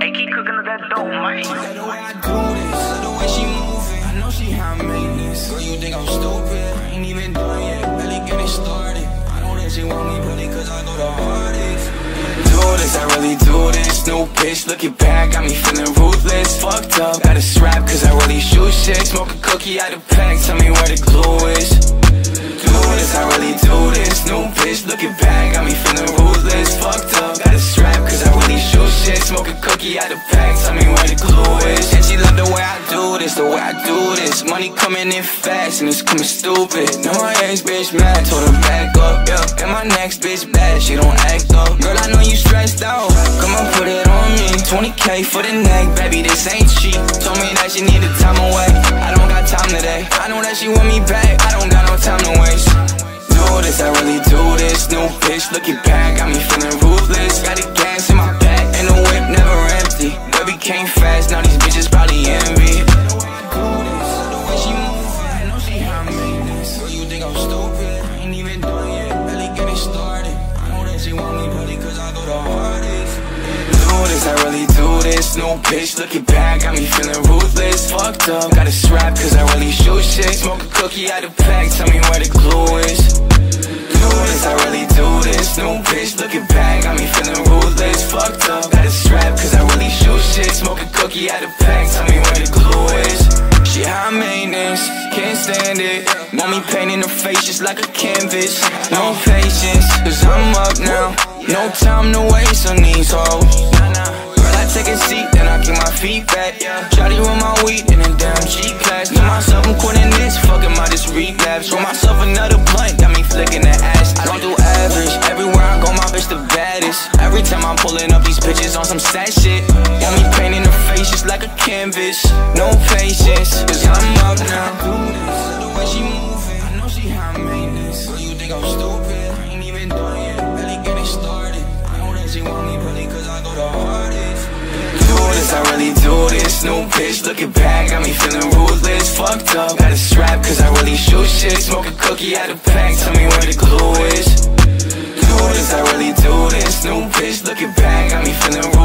Hey, keep cooking up that dope, man. Love the way I do this, the way she moving. I know she high maintenance. Girl, you think I'm stupid? I ain't even done yet, getting started. I know that she want me really cause I. Do this, I really do this. New bitch, looking back, got me feeling ruthless. Fucked up, got a strap cause I really shoot shit. Smoke a cookie out the pack, tell me where the glue is. Do this, I really do this. New bitch, looking back, got me feeling ruthless. Out the pack, tell me where the glue is. And she love the way I do this, the way I do this. Money coming in fast and it's coming stupid. Now my ex bitch mad, told her back up, yeah. And my next bitch bad, she don't act up. Girl, I know you stressed out, come on, put it on me. 20k for the neck, baby, this ain't cheap. Told me that she needed time away. I don't got time today. I know that she want me back, I don't got no time to waste. Do this, I really do this. New bitch, looking back, got me go the hardest. Do this, I really do this. New bitch, looking back, got me feeling ruthless. Fucked up, got a strap cause I really shoot shit. Smoke a cookie out the pack, tell me where the glue is. Do this, I really do this. New bitch, looking back, Out the pack, tell me where the glue is. She high maintenance, can't stand it. Want me painting her face just like a canvas. No patience, cause I'm up now. No time to waste on these hoes. Girl, I take a seat, then I kick my feet back. Shawty with my weed in a damn G class. Know myself, I'm quitting this. Fuck am I just relapse? Sad shit. Got me painting her face just like a canvas. No patience, cause I'm up now. The way she moving, I know she high maintenance. Girl, you think I'm stupid? I ain't even done yet, barely getting started. I know that she want me really cause I go the hardest. Do this, I really do this. New bitch, looking back, got me feeling ruthless. Fucked up, got a strap cause I really shoot shit. Smoke a cookie out the pack, tell me where the glue is. Do this, I really do this. New bitch, looking back, got me feeling